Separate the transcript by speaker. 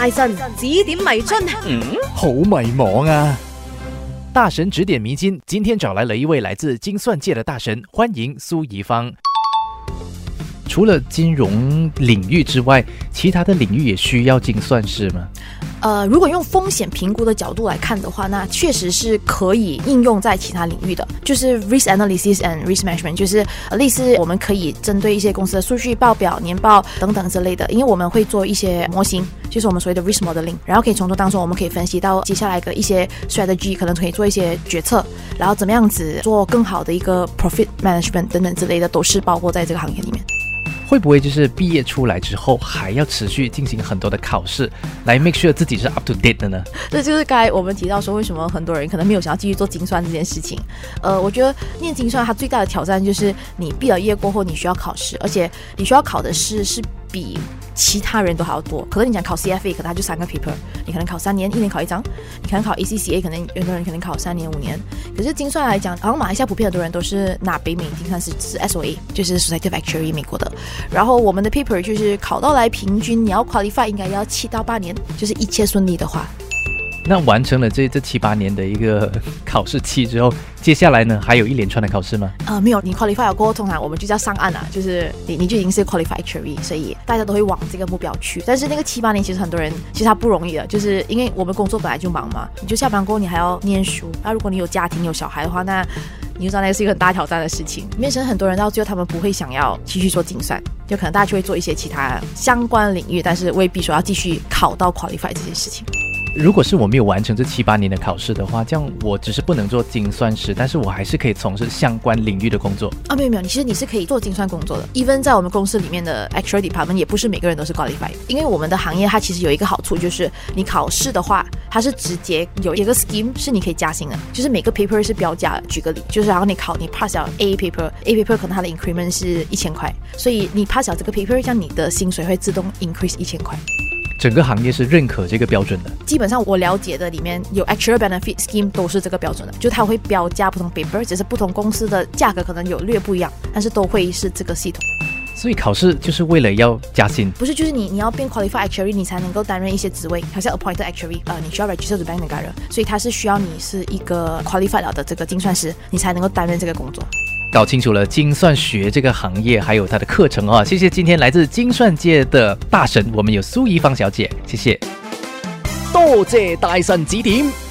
Speaker 1: 大神指点迷津，
Speaker 2: 嗯，好迷茫啊！大神指点迷津，今天找来了一位来自精算界的大神，欢迎苏怡芳。除了金融领域之外，其他的领域也需要精算师吗？
Speaker 1: 呃，如果用风险评估的角度来看的话，那确实是可以应用在其他领域的，就是 risk analysis and risk management，就是类似我们可以针对一些公司的数据报表、年报等等之类的，因为我们会做一些模型，就是我们所谓的 risk modeling，然后可以从中当中我们可以分析到接下来的一些 strategy，可能可以做一些决策，然后怎么样子做更好的一个 profit management 等等之类的，都是包括在这个行业里面。
Speaker 2: 会不会就是毕业出来之后还要持续进行很多的考试，来 make sure 自己是 up to date 的呢？
Speaker 1: 这就是该我们提到说，为什么很多人可能没有想要继续做精算这件事情。呃，我觉得念精算它最大的挑战就是你毕了业过后你需要考试，而且你需要考的是是比。其他人都还要多，可能你想考 CFA，可能他就三个 paper，你可能考三年，一年考一张；你可能考 ACCA，可能有的人可能考三年五年。可是精算来讲，好像马来西亚普遍很多人都是拿北美精算是是 SOA，就是 Society of Actuary 美国的。然后我们的 paper 就是考到来平均你要 qualify 应该要七到八年，就是一切顺利的话。
Speaker 2: 那完成了这这七八年的一个考试期之后，接下来呢，还有一连串的考试吗？
Speaker 1: 呃，没有，你 qualify 过后，通常我们就叫上岸了，就是你你就已经是 qualified h r e 所以大家都会往这个目标去。但是那个七八年其实很多人其实他不容易的，就是因为我们工作本来就忙嘛，你就下班过后你还要念书，那如果你有家庭有小孩的话，那你就知道那是一个很大挑战的事情。面试很多人到最后他们不会想要继续做精算，就可能大家就会做一些其他相关领域，但是未必说要继续考到 qualified 这件事情。
Speaker 2: 如果是我没有完成这七八年的考试的话，这样我只是不能做精算师，但是我还是可以从事相关领域的工作
Speaker 1: 啊？没有没有，其实你是可以做精算工作的。even 在我们公司里面的 actuary department 也不是每个人都是 qualified，因为我们的行业它其实有一个好处，就是你考试的话，它是直接有一个 scheme 是你可以加薪的，就是每个 paper 是标价。举个例，就是然后你考你 pass 了 A paper，A paper 可能它的 increment 是一千块，所以你 pass 了这个 paper，这样你的薪水会自动 increase 一千块。
Speaker 2: 整个行业是认可这个标准的。
Speaker 1: 基本上我了解的里面有 actual benefit scheme 都是这个标准的，就它会标价不同 paper，只是不同公司的价格可能有略不一样，但是都会是这个系统。
Speaker 2: 所以考试就是为了要加薪？
Speaker 1: 不是，就是你你要变 qualified actuary，你才能够担任一些职位，好像 appointed actuary，呃，你需要 register to bank 那个人，所以它是需要你是一个 qualified 了的这个精算师，你才能够担任这个工作。
Speaker 2: 搞清楚了精算学这个行业，还有它的课程啊！谢谢今天来自精算界的大神，我们有苏怡芳小姐，谢谢，多谢大神指点。